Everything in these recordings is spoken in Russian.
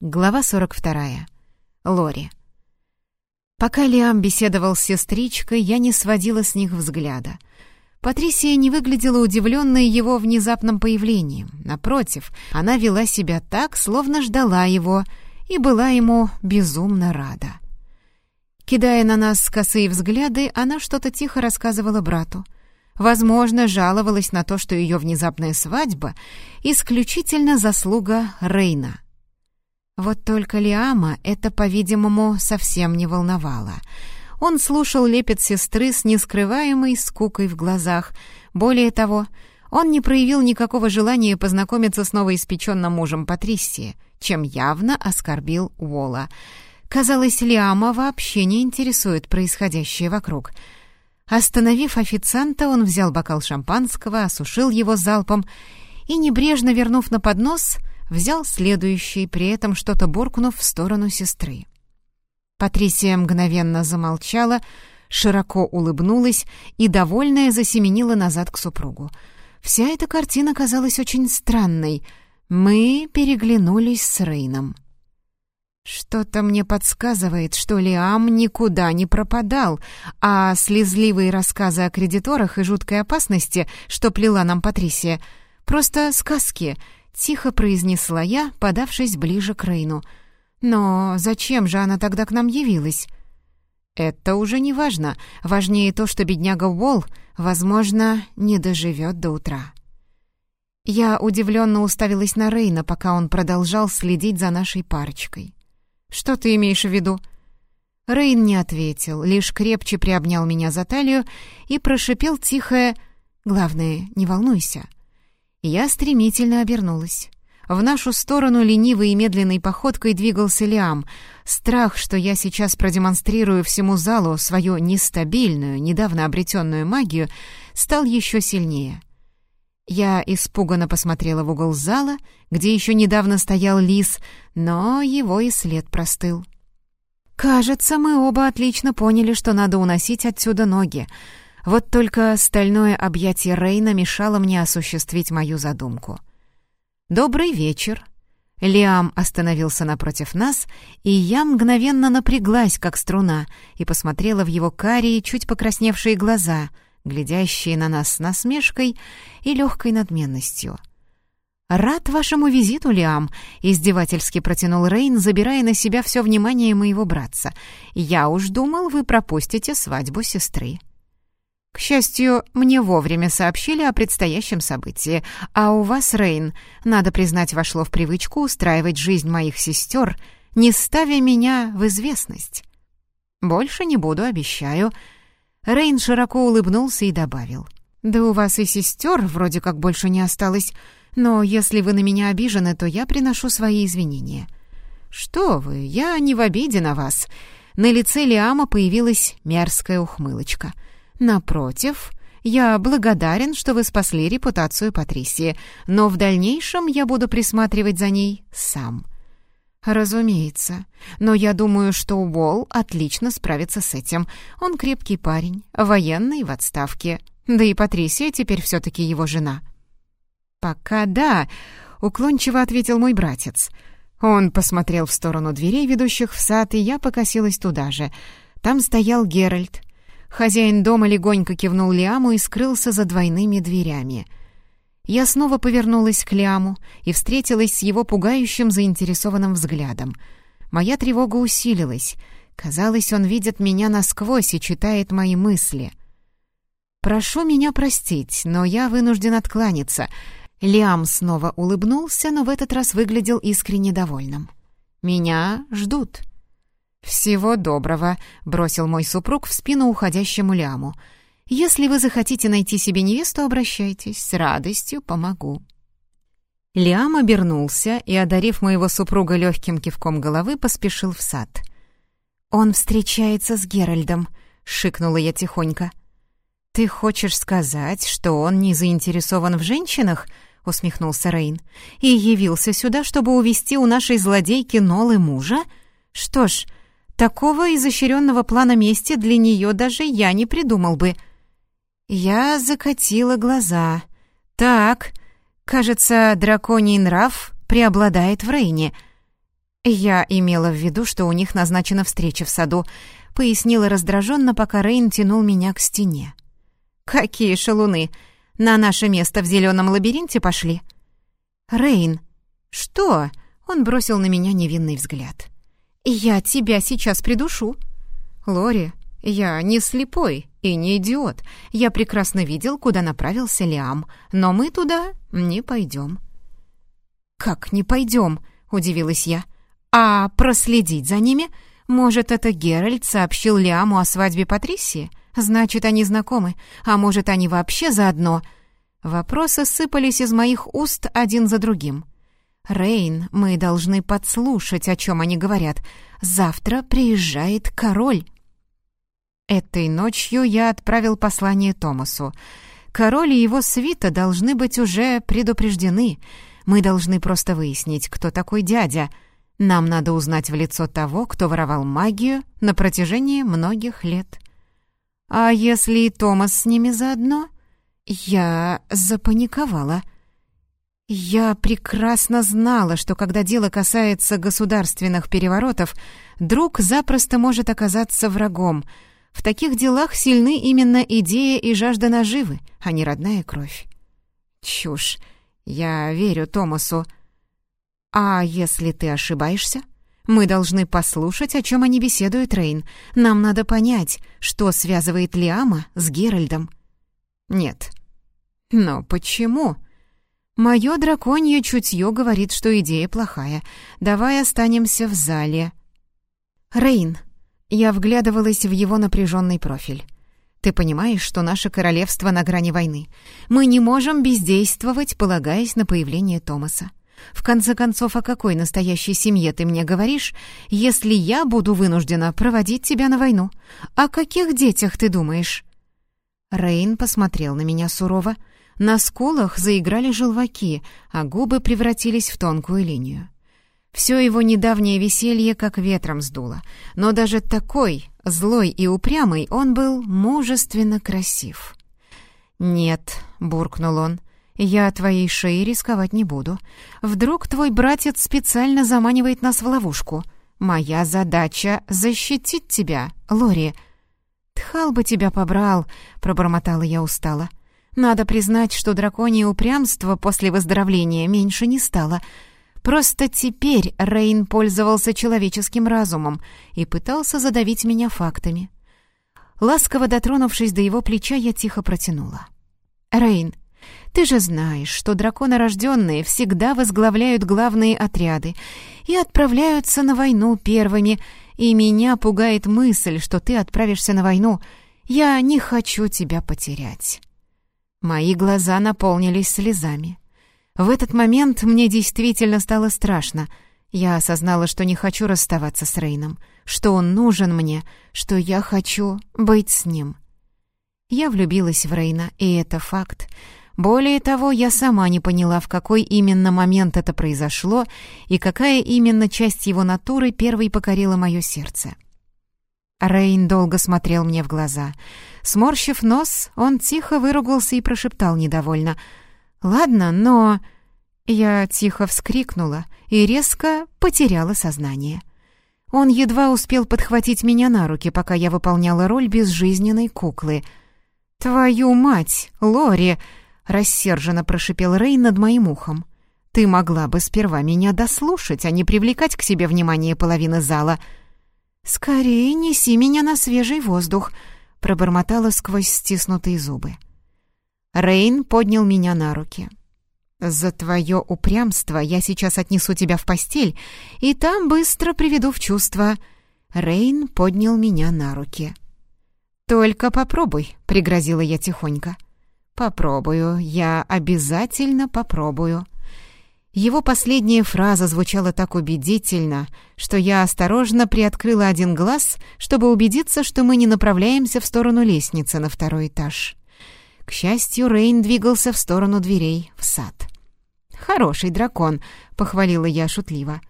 Глава 42. Лори. Пока Лиам беседовал с сестричкой, я не сводила с них взгляда. Патрисия не выглядела удивленной его внезапным появлением. Напротив, она вела себя так, словно ждала его, и была ему безумно рада. Кидая на нас косые взгляды, она что-то тихо рассказывала брату. Возможно, жаловалась на то, что ее внезапная свадьба — исключительно заслуга Рейна — вот только Лиама это, по-видимому, совсем не волновало. Он слушал лепет сестры с нескрываемой скукой в глазах. Более того, он не проявил никакого желания познакомиться с новоиспеченным мужем Патрисии, чем явно оскорбил Уолла. Казалось, Лиама вообще не интересует происходящее вокруг. Остановив официанта, он взял бокал шампанского, осушил его залпом и, небрежно вернув на поднос, взял следующий, при этом что-то буркнув в сторону сестры. Патрисия мгновенно замолчала, широко улыбнулась и, довольная, засеменила назад к супругу. Вся эта картина казалась очень странной. Мы переглянулись с Рейном. Что-то мне подсказывает, что Лиам никуда не пропадал, а слезливые рассказы о кредиторах и жуткой опасности, что плела нам Патрисия, просто сказки — Тихо произнесла я, подавшись ближе к Рейну. «Но зачем же она тогда к нам явилась?» «Это уже не важно. Важнее то, что бедняга Уолл, возможно, не доживет до утра». Я удивленно уставилась на Рейна, пока он продолжал следить за нашей парочкой. «Что ты имеешь в виду?» Рейн не ответил, лишь крепче приобнял меня за талию и прошипел тихое «Главное, не волнуйся». Я стремительно обернулась. В нашу сторону ленивой и медленной походкой двигался Лиам. Страх, что я сейчас продемонстрирую всему залу свою нестабильную, недавно обретенную магию, стал еще сильнее. Я испуганно посмотрела в угол зала, где еще недавно стоял лис, но его и след простыл. «Кажется, мы оба отлично поняли, что надо уносить отсюда ноги», вот только стальное объятие Рейна мешало мне осуществить мою задумку. «Добрый вечер!» Лиам остановился напротив нас, и я мгновенно напряглась, как струна, и посмотрела в его карие, чуть покрасневшие глаза, глядящие на нас с насмешкой и легкой надменностью. «Рад вашему визиту, Лиам», — издевательски протянул Рейн, забирая на себя все внимание моего братца. «Я уж думал, вы пропустите свадьбу сестры». К счастью, мне вовремя сообщили о предстоящем событии, а у вас, Рейн, надо признать, вошло в привычку устраивать жизнь моих сестер, не ставя меня в известность. Больше не буду, обещаю. Рейн широко улыбнулся и добавил. «Да у вас и сестер вроде как больше не осталось, но если вы на меня обижены, то я приношу свои извинения». «Что вы, я не в обиде на вас». На лице Лиама появилась мерзкая ухмылочка — Напротив, я благодарен, что вы спасли репутацию Патрисии, но в дальнейшем я буду присматривать за ней сам. Разумеется, но я думаю, что Уолл отлично справится с этим. Он крепкий парень, военный в отставке. Да и Патрисия теперь все-таки его жена. «Пока да», — уклончиво ответил мой братец. Он посмотрел в сторону дверей, ведущих в сад, и я покосилась туда же. Там стоял Геральт, Хозяин дома легонько кивнул Лиаму и скрылся за двойными дверями. Я снова повернулась к Лиаму и встретилась с его пугающим заинтересованным взглядом. Моя тревога усилилась. Казалось, он видит меня насквозь и читает мои мысли. «Прошу меня простить, но я вынужден откланяться». Лиам снова улыбнулся, но в этот раз выглядел искренне довольным. «Меня ждут». «Всего доброго», — бросил мой супруг в спину уходящему ляму. «Если вы захотите найти себе невесту, обращайтесь, с радостью помогу». Лиам обернулся и, одарив моего супруга легким кивком головы, поспешил в сад. «Он встречается с Геральдом», — шикнула я тихонько. «Ты хочешь сказать, что он не заинтересован в женщинах?» — усмехнулся Рейн. «И явился сюда, чтобы увести у нашей злодейки Нолы мужа? Что ж, Такого изощренного плана мести для нее даже я не придумал бы. Я закатила глаза. Так, кажется, драконий нрав преобладает в Рейне. «Я имела в виду, что у них назначена встреча в саду», — пояснила раздраженно, пока Рейн тянул меня к стене. «Какие шалуны! На наше место в зеленом лабиринте пошли?» «Рейн!» «Что?» — он бросил на меня невинный взгляд. «Я тебя сейчас придушу». «Лори, я не слепой и не идиот. Я прекрасно видел, куда направился Лиам, но мы туда не пойдем». «Как не пойдем?» — удивилась я. «А проследить за ними? Может, это Геральт сообщил Лиаму о свадьбе Патрисии? Значит, они знакомы. А может, они вообще заодно?» Вопросы сыпались из моих уст один за другим. «Рейн, мы должны подслушать, о чем они говорят. Завтра приезжает король». Этой ночью я отправил послание Томасу. Король и его свита должны быть уже предупреждены. Мы должны просто выяснить, кто такой дядя. Нам надо узнать в лицо того, кто воровал магию на протяжении многих лет. А если и Томас с ними заодно? Я запаниковала. Я прекрасно знала, что когда дело касается государственных переворотов, друг запросто может оказаться врагом — в таких делах сильны именно идея и жажда наживы, а не родная кровь. Чушь. Я верю Томасу. А если ты ошибаешься? Мы должны послушать, о чем они беседуют, Рейн. Нам надо понять, что связывает Лиама с Геральдом. Нет. Но почему? Мое драконье чутье говорит, что идея плохая. Давай останемся в зале. Рейн, я вглядывалась в его напряженный профиль. «Ты понимаешь, что наше королевство на грани войны. Мы не можем бездействовать, полагаясь на появление Томаса. В конце концов, о какой настоящей семье ты мне говоришь, если я буду вынуждена проводить тебя на войну? О каких детях ты думаешь?» Рейн посмотрел на меня сурово. На скулах заиграли желваки, а губы превратились в тонкую линию. Все его недавнее веселье как ветром сдуло, но даже такой, злой и упрямый, он был мужественно красив. «Нет», — буркнул он, — «я твоей шеей рисковать не буду. Вдруг твой братец специально заманивает нас в ловушку. Моя задача — защитить тебя, Лори». «Тхал бы тебя побрал», — пробормотала я устало. «Надо признать, что драконье упрямство после выздоровления меньше не стало», — Просто теперь Рейн пользовался человеческим разумом и пытался задавить меня фактами. Ласково дотронувшись до его плеча, я тихо протянула. «Рейн, ты же знаешь, что драконорожденные всегда возглавляют главные отряды и отправляются на войну первыми, и меня пугает мысль, что ты отправишься на войну. Я не хочу тебя потерять». Мои глаза наполнились слезами. В этот момент мне действительно стало страшно. Я осознала, что не хочу расставаться с Рейном, что он нужен мне, что я хочу быть с ним. Я влюбилась в Рейна, и это факт. Более того, я сама не поняла, в какой именно момент это произошло и какая именно часть его натуры первой покорила мое сердце. Рейн долго смотрел мне в глаза. Сморщив нос, он тихо выругался и прошептал недовольно — «Ладно, но...» Я тихо вскрикнула и резко потеряла сознание. Он едва успел подхватить меня на руки, пока я выполняла роль безжизненной куклы. «Твою мать, Лори!» — рассерженно прошипел Рэй над моим ухом. «Ты могла бы сперва меня дослушать, а не привлекать к себе внимание половины зала». «Скорее неси меня на свежий воздух», — пробормотала сквозь стиснутые зубы. Рейн поднял меня на руки. «За твое упрямство я сейчас отнесу тебя в постель и там быстро приведу в чувство». Рейн поднял меня на руки. «Только попробуй», — пригрозила я тихонько. «Попробую, я обязательно попробую». Его последняя фраза звучала так убедительно, что я осторожно приоткрыла один глаз, чтобы убедиться, что мы не направляемся в сторону лестницы на второй этаж. К счастью, Рейн двигался в сторону дверей, в сад. «Хороший дракон», — похвалила я шутливо.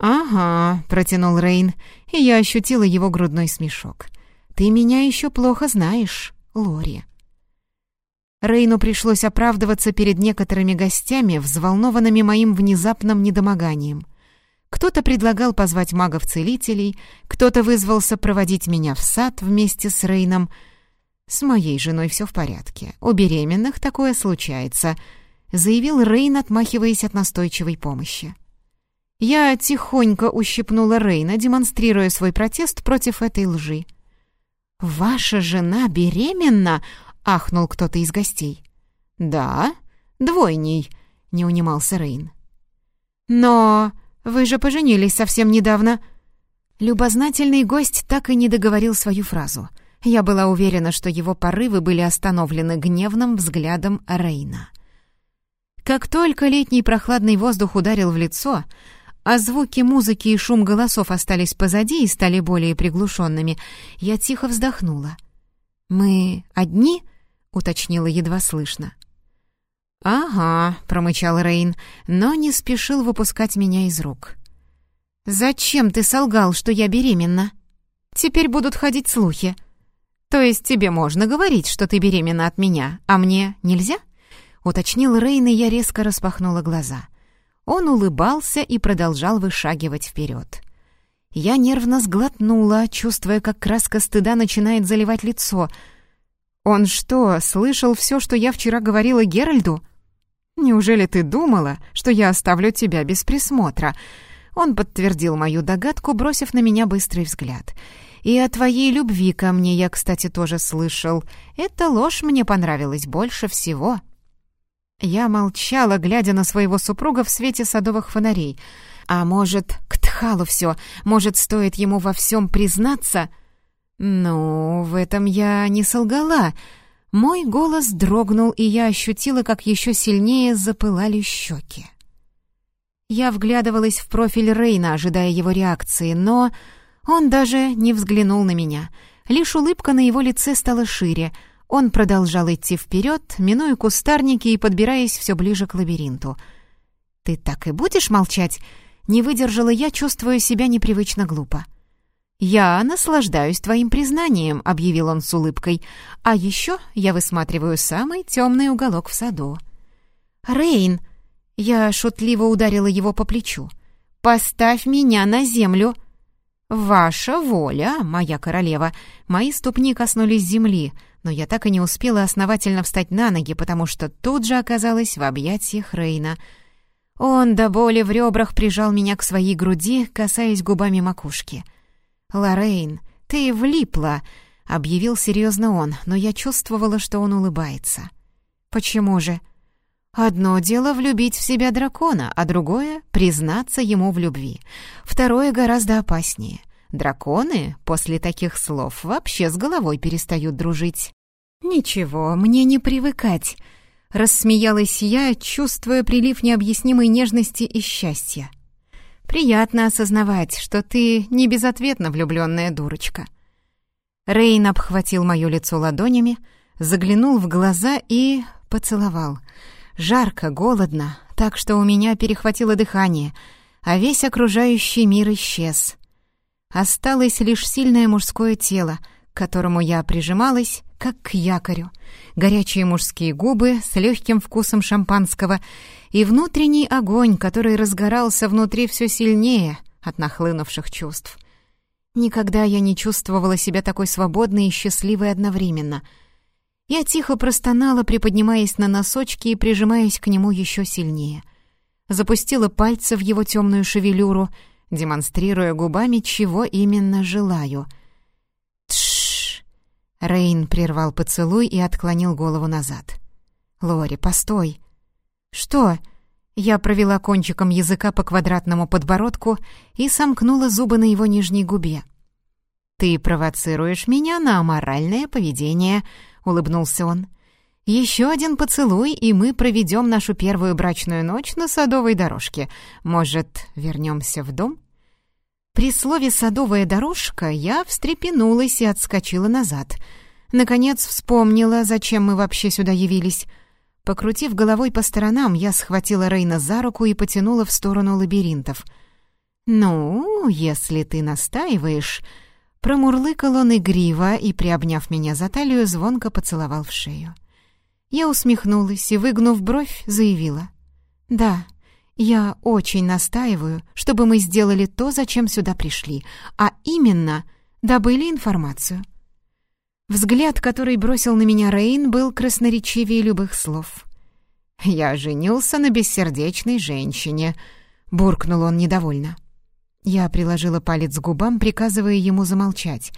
«Ага», — протянул Рейн, и я ощутила его грудной смешок. «Ты меня еще плохо знаешь, Лори». Рейну пришлось оправдываться перед некоторыми гостями, взволнованными моим внезапным недомоганием. Кто-то предлагал позвать магов-целителей, кто-то вызвался проводить меня в сад вместе с Рейном. «С моей женой все в порядке. У беременных такое случается», — заявил Рейн, отмахиваясь от настойчивой помощи. Я тихонько ущипнула Рейна, демонстрируя свой протест против этой лжи. «Ваша жена беременна?» — ахнул кто-то из гостей. «Да, двойней», — не унимался Рейн. «Но вы же поженились совсем недавно». Любознательный гость так и не договорил свою фразу. Я была уверена, что его порывы были остановлены гневным взглядом Рейна. Как только летний прохладный воздух ударил в лицо, а звуки музыки и шум голосов остались позади и стали более приглушенными, я тихо вздохнула. «Мы одни?» — уточнила едва слышно. «Ага», — промычал Рейн, но не спешил выпускать меня из рук. «Зачем ты солгал, что я беременна? Теперь будут ходить слухи. То есть тебе можно говорить, что ты беременна от меня, а мне нельзя?» — уточнил Рейн, и я резко распахнула глаза. Он улыбался и продолжал вышагивать вперед. Я нервно сглотнула, чувствуя, как краска стыда начинает заливать лицо. «Он что, слышал все, что я вчера говорила Геральду?» «Неужели ты думала, что я оставлю тебя без присмотра?» Он подтвердил мою догадку, бросив на меня быстрый взгляд. «И о твоей любви ко мне я, кстати, тоже слышал. Эта ложь мне понравилась больше всего». Я молчала, глядя на своего супруга в свете садовых фонарей. А может, к Тхалу все, может, стоит ему во всем признаться? Ну, в этом я не солгала. Мой голос дрогнул, и я ощутила, как еще сильнее запылали щеки. Я вглядывалась в профиль Рейна, ожидая его реакции, но он даже не взглянул на меня. Лишь улыбка на его лице стала шире — он продолжал идти вперед, минуя кустарники и подбираясь все ближе к лабиринту. «Ты так и будешь молчать?» Не выдержала я, чувствуя себя непривычно глупо. «Я наслаждаюсь твоим признанием», — объявил он с улыбкой. «А еще я высматриваю самый темный уголок в саду». «Рейн!» — я шутливо ударила его по плечу. «Поставь меня на землю!» «Ваша воля, моя королева!» Мои ступни коснулись земли — но я так и не успела основательно встать на ноги, потому что тут же оказалась в объятиях Рейна. Он до боли в ребрах прижал меня к своей груди, касаясь губами макушки. «Лоррейн, ты влипла!» — объявил серьезно он, но я чувствовала, что он улыбается. «Почему же?» «Одно дело влюбить в себя дракона, а другое — признаться ему в любви. Второе гораздо опаснее — Драконы после таких слов вообще с головой перестают дружить. «Ничего, мне не привыкать», — рассмеялась я, чувствуя прилив необъяснимой нежности и счастья. «Приятно осознавать, что ты не безответно влюбленная дурочка». Рейн обхватил мое лицо ладонями, заглянул в глаза и поцеловал. Жарко, голодно, так что у меня перехватило дыхание, а весь окружающий мир исчез. Осталось лишь сильное мужское тело, к которому я прижималась, как к якорю, горячие мужские губы с легким вкусом шампанского и внутренний огонь, который разгорался внутри все сильнее от нахлынувших чувств. Никогда я не чувствовала себя такой свободной и счастливой одновременно. Я тихо простонала, приподнимаясь на носочки и прижимаясь к нему еще сильнее. Запустила пальцы в его темную шевелюру — демонстрируя губами, чего именно желаю. Рейн прервал поцелуй и отклонил голову назад. «Лори, постой!» «Что?» Я провела кончиком языка по квадратному подбородку и сомкнула зубы на его нижней губе. «Ты провоцируешь меня на аморальное поведение», — улыбнулся он. «Еще один поцелуй, и мы проведем нашу первую брачную ночь на садовой дорожке. Может, вернемся в дом?» При слове «садовая дорожка» я встрепенулась и отскочила назад. Наконец вспомнила, зачем мы вообще сюда явились. Покрутив головой по сторонам, я схватила Рейна за руку и потянула в сторону лабиринтов. «Ну, если ты настаиваешь...» Промурлыкал он игриво и, приобняв меня за талию, звонко поцеловал в шею. Я усмехнулась и, выгнув бровь, заявила. «Да, Я очень настаиваю, чтобы мы сделали то, зачем сюда пришли, а именно добыли информацию. Взгляд, который бросил на меня Рейн, был красноречивее любых слов. «Я женился на бессердечной женщине», — буркнул он недовольно. Я приложила палец к губам, приказывая ему замолчать.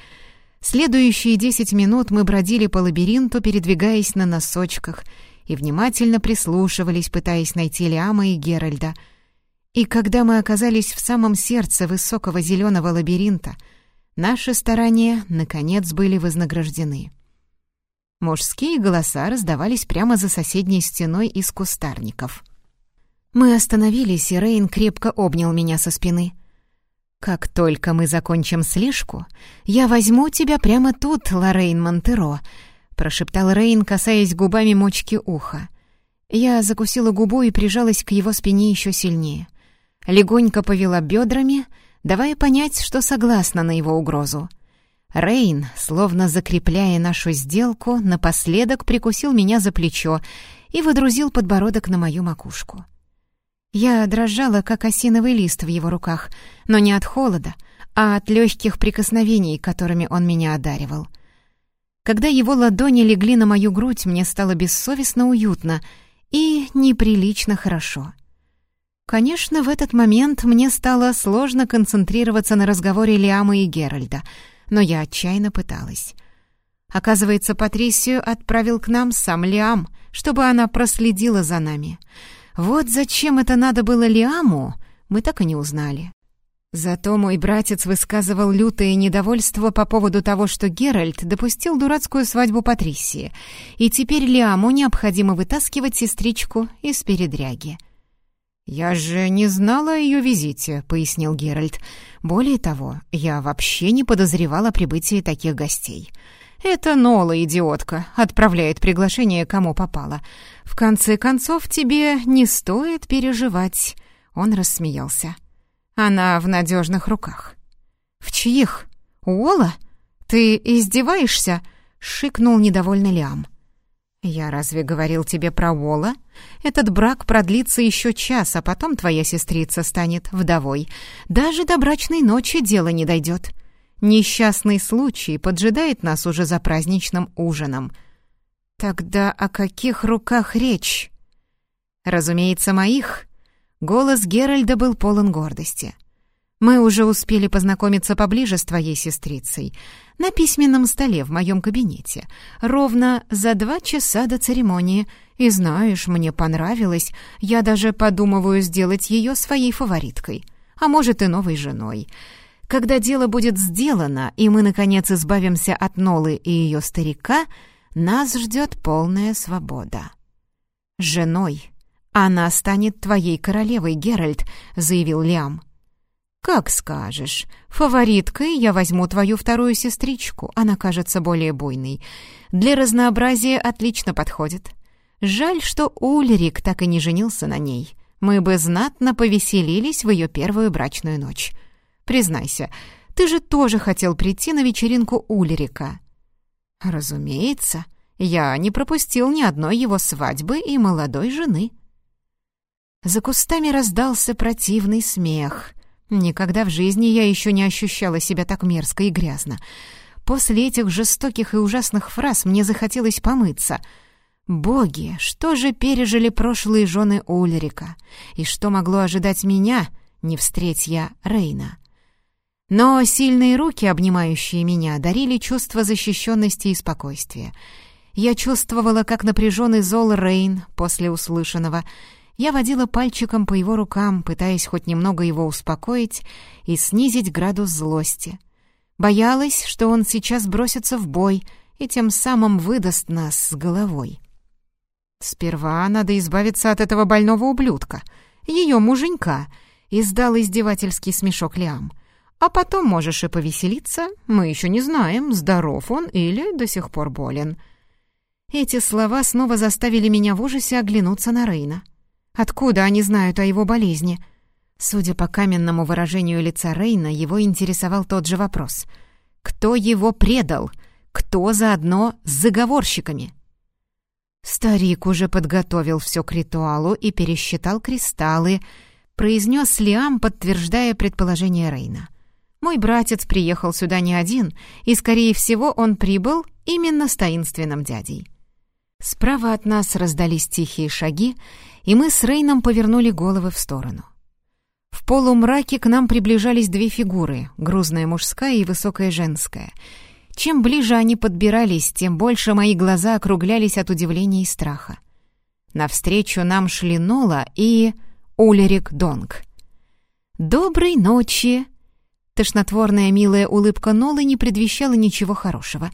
Следующие десять минут мы бродили по лабиринту, передвигаясь на носочках, и внимательно прислушивались, пытаясь найти Лиама и Геральда. И когда мы оказались в самом сердце высокого зеленого лабиринта, наши старания, наконец, были вознаграждены. Мужские голоса раздавались прямо за соседней стеной из кустарников. Мы остановились, и Рейн крепко обнял меня со спины — «Как только мы закончим слежку, я возьму тебя прямо тут, Лоррейн Монтеро», — прошептал Рейн, касаясь губами мочки уха. Я закусила губу и прижалась к его спине еще сильнее. Легонько повела бедрами, давая понять, что согласна на его угрозу. Рейн, словно закрепляя нашу сделку, напоследок прикусил меня за плечо и выдрузил подбородок на мою макушку. Я дрожала, как осиновый лист в его руках, но не от холода, а от легких прикосновений, которыми он меня одаривал. Когда его ладони легли на мою грудь, мне стало бессовестно уютно и неприлично хорошо. Конечно, в этот момент мне стало сложно концентрироваться на разговоре Лиамы и Геральда, но я отчаянно пыталась. Оказывается, Патрисию отправил к нам сам Лиам, чтобы она проследила за нами — вот зачем это надо было Лиаму, мы так и не узнали. Зато мой братец высказывал лютое недовольство по поводу того, что Геральт допустил дурацкую свадьбу Патрисии, и теперь Лиаму необходимо вытаскивать сестричку из передряги. «Я же не знала о ее визите», — пояснил Геральт. «Более того, я вообще не подозревала о прибытии таких гостей. Это Нола, идиотка, отправляет приглашение кому попало. В конце концов, тебе не стоит переживать. Он рассмеялся. Она в надежных руках. В чьих? Уола? Ты издеваешься? Шикнул недовольный Лиам. «Я разве говорил тебе про Уолла? Этот брак продлится еще час, а потом твоя сестрица станет вдовой. Даже до брачной ночи дело не дойдет. Несчастный случай поджидает нас уже за праздничным ужином. Тогда о каких руках речь? Разумеется, моих. Голос Геральда был полон гордости. Мы уже успели познакомиться поближе с твоей сестрицей на письменном столе в моем кабинете, ровно за два часа до церемонии. И знаешь, мне понравилось, я даже подумываю сделать ее своей фавориткой, а может и новой женой. Когда дело будет сделано, и мы, наконец, избавимся от Нолы и ее старика, нас ждет полная свобода. «Женой. Она станет твоей королевой, Геральт», — заявил Лиам. «Как скажешь. Фавориткой я возьму твою вторую сестричку. Она кажется более буйной. Для разнообразия отлично подходит. Жаль, что Ульрик так и не женился на ней. Мы бы знатно повеселились в ее первую брачную ночь». Признайся, ты же тоже хотел прийти на вечеринку Ульрика». «Разумеется, я не пропустил ни одной его свадьбы и молодой жены». За кустами раздался противный смех. Никогда в жизни я еще не ощущала себя так мерзко и грязно. После этих жестоких и ужасных фраз мне захотелось помыться. Боги, что же пережили прошлые жены Ульрика? И что могло ожидать меня, не встреть я Рейна? Но сильные руки, обнимающие меня, дарили чувство защищенности и спокойствия. Я чувствовала, как напряженный зол Рейн после услышанного. Я водила пальчиком по его рукам, пытаясь хоть немного его успокоить и снизить градус злости. Боялась, что он сейчас бросится в бой и тем самым выдаст нас с головой. «Сперва надо избавиться от этого больного ублюдка, ее муженька», — издал издевательский смешок Лиам — а потом можешь и повеселиться. Мы еще не знаем, здоров он или до сих пор болен». Эти слова снова заставили меня в ужасе оглянуться на Рейна. Откуда они знают о его болезни? Судя по каменному выражению лица Рейна, его интересовал тот же вопрос. Кто его предал? Кто заодно с заговорщиками? Старик уже подготовил все к ритуалу и пересчитал кристаллы, произнес Лиам, подтверждая предположение Рейна. «Мой братец приехал сюда не один, и, скорее всего, он прибыл именно с таинственным дядей». Справа от нас раздались тихие шаги, и мы с Рейном повернули головы в сторону. В полумраке к нам приближались две фигуры, грузная мужская и высокая женская. Чем ближе они подбирались, тем больше мои глаза округлялись от удивления и страха. Навстречу нам шли Нола и... Улерик Донг. «Доброй ночи!» Тошнотворная милая улыбка Нолы не предвещала ничего хорошего.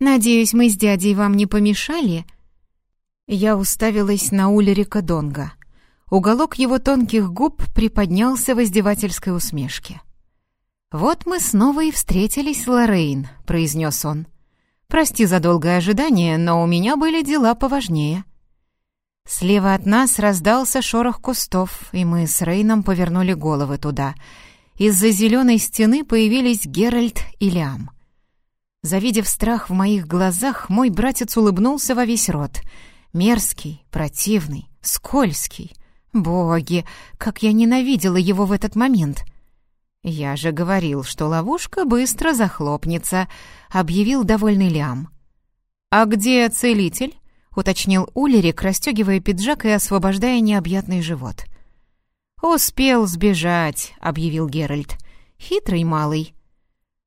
«Надеюсь, мы с дядей вам не помешали?» Я уставилась на Улерика Донга. Уголок его тонких губ приподнялся в издевательской усмешке. «Вот мы снова и встретились, Лоррейн», — произнес он. «Прости за долгое ожидание, но у меня были дела поважнее». Слева от нас раздался шорох кустов, и мы с Рейном повернули головы туда. Из-за зеленой стены появились Геральт и Лиам. Завидев страх в моих глазах, мой братец улыбнулся во весь рот. Мерзкий, противный, скользкий. Боги, как я ненавидела его в этот момент. «Я же говорил, что ловушка быстро захлопнется», — объявил довольный Лиам. «А где целитель?» — уточнил Улерик, расстегивая пиджак и освобождая необъятный живот. «Успел сбежать», — объявил Геральт. «Хитрый малый».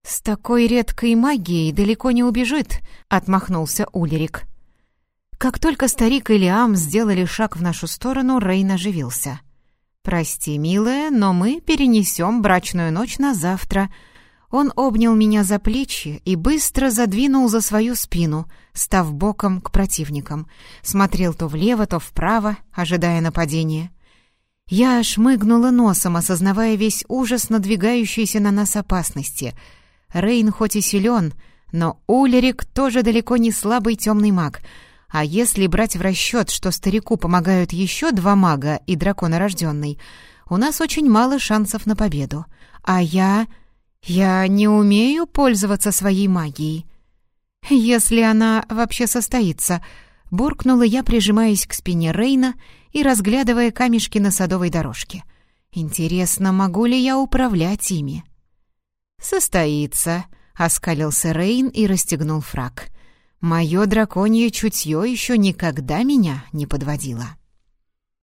«С такой редкой магией далеко не убежит», — отмахнулся Улерик. Как только старик и Лиам сделали шаг в нашу сторону, Рейн оживился. «Прости, милая, но мы перенесем брачную ночь на завтра». Он обнял меня за плечи и быстро задвинул за свою спину, став боком к противникам. Смотрел то влево, то вправо, ожидая нападения. Я шмыгнула носом, осознавая весь ужас надвигающейся на нас опасности. Рейн хоть и силен, но Улерик тоже далеко не слабый темный маг — а если брать в расчет, что старику помогают еще два мага и драконорожденный, у нас очень мало шансов на победу. А я... я не умею пользоваться своей магией. Если она вообще состоится, буркнула я, прижимаясь к спине Рейна и разглядывая камешки на садовой дорожке. Интересно, могу ли я управлять ими? «Состоится», — оскалился Рейн и расстегнул фраг. Мое драконье чутье еще никогда меня не подводило.